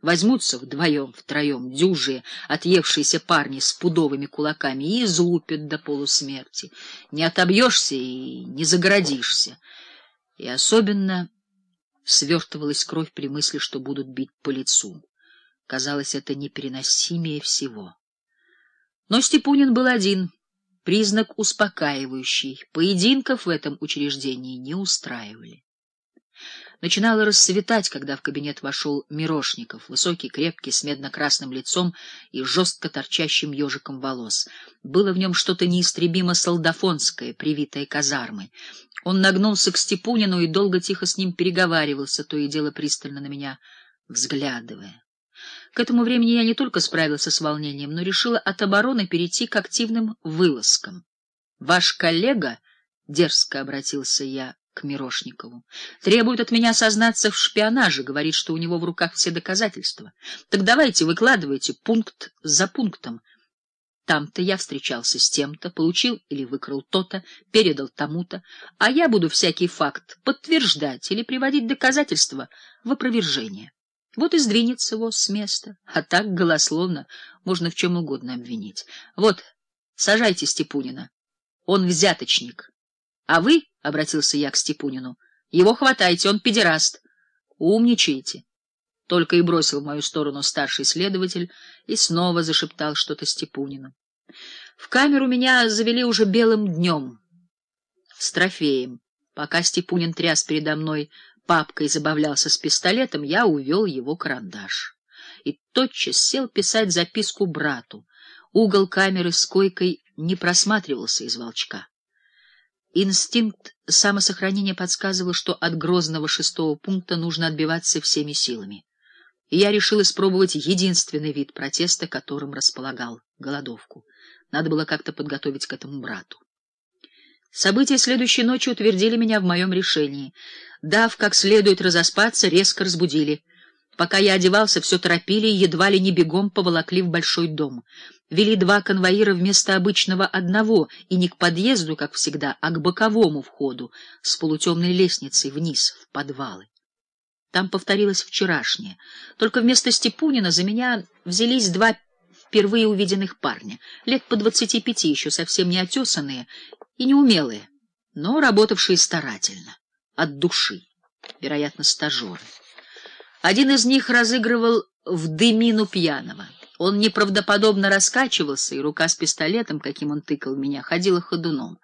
Возьмутся вдвоем, втроем, дюжие, отъевшиеся парни с пудовыми кулаками и излупят до полусмерти. Не отобьешься и не загородишься. И особенно свертывалась кровь при мысли, что будут бить по лицу. Казалось, это непереносимее всего. Но Степунин был один, признак успокаивающий. Поединков в этом учреждении не устраивали. Начинало рассветать, когда в кабинет вошел Мирошников, высокий, крепкий, с медно-красным лицом и жестко торчащим ежиком волос. Было в нем что-то неистребимо солдафонское, привитое казармой. Он нагнулся к Степунину и долго тихо с ним переговаривался, то и дело пристально на меня взглядывая. К этому времени я не только справился с волнением, но решила от обороны перейти к активным вылазкам. — Ваш коллега, — дерзко обратился я к Мирошникову. Требует от меня сознаться в шпионаже, говорит, что у него в руках все доказательства. Так давайте, выкладывайте пункт за пунктом. Там-то я встречался с тем-то, получил или выкрал то-то, передал тому-то, а я буду всякий факт подтверждать или приводить доказательства в опровержение. Вот и сдвинется его с места, а так голословно можно в чем угодно обвинить. Вот, сажайте Степунина. Он взяточник. А вы, — обратился я к Степунину, — его хватайте, он педераст. Умничайте. Только и бросил в мою сторону старший следователь и снова зашептал что-то Степунину. В камеру меня завели уже белым днем, с трофеем. Пока Степунин тряс передо мной папкой забавлялся с пистолетом, я увел его карандаш. И тотчас сел писать записку брату. Угол камеры с койкой не просматривался из волчка. Инстинкт самосохранения подсказывал, что от грозного шестого пункта нужно отбиваться всеми силами. И я решил испробовать единственный вид протеста, которым располагал — голодовку. Надо было как-то подготовить к этому брату. События следующей ночи утвердили меня в моем решении. Дав как следует разоспаться, резко разбудили. Пока я одевался, все торопили едва ли не бегом поволокли в большой дом вели два конвоира вместо обычного одного, и не к подъезду, как всегда, а к боковому входу с полутемной лестницей вниз, в подвалы. Там повторилось вчерашнее. Только вместо Степунина за меня взялись два впервые увиденных парня, лет по двадцати пяти, еще совсем не отесанные и неумелые, но работавшие старательно, от души, вероятно, стажеры. Один из них разыгрывал в дымину пьяного — он неправдоподобно раскачивался, и рука с пистолетом, каким он тыкал меня, ходила ходуном.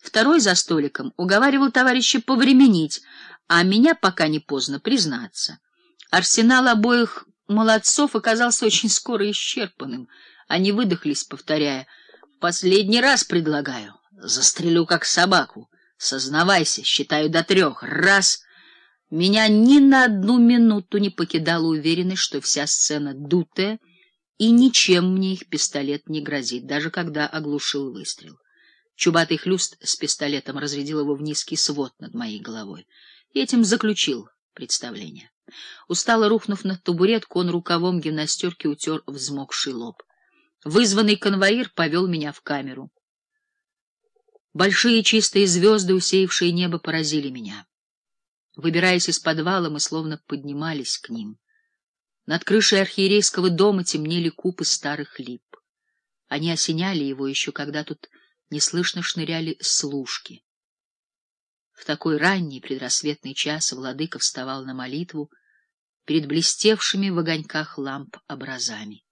Второй за столиком уговаривал товарища повременить, а меня пока не поздно признаться. Арсенал обоих молодцов оказался очень скоро исчерпанным. Они выдохлись, повторяя, «Последний раз предлагаю. Застрелю, как собаку. Сознавайся, считаю до трех. Раз...» Меня ни на одну минуту не покидала уверенность, что вся сцена дутая, и ничем мне их пистолет не грозит, даже когда оглушил выстрел. Чубатый хлюст с пистолетом разрядил его в низкий свод над моей головой. И этим заключил представление. Устало рухнув на табуретку, он рукавом гимнастерки утер взмокший лоб. Вызванный конвоир повел меня в камеру. Большие чистые звезды, усеявшие небо, поразили меня. Выбираясь из подвала, мы словно поднимались к ним. Над крышей архиерейского дома темнели купы старых лип. Они осеняли его еще, когда тут неслышно шныряли служки. В такой ранний предрассветный час владыка вставал на молитву перед блестевшими в огоньках ламп образами.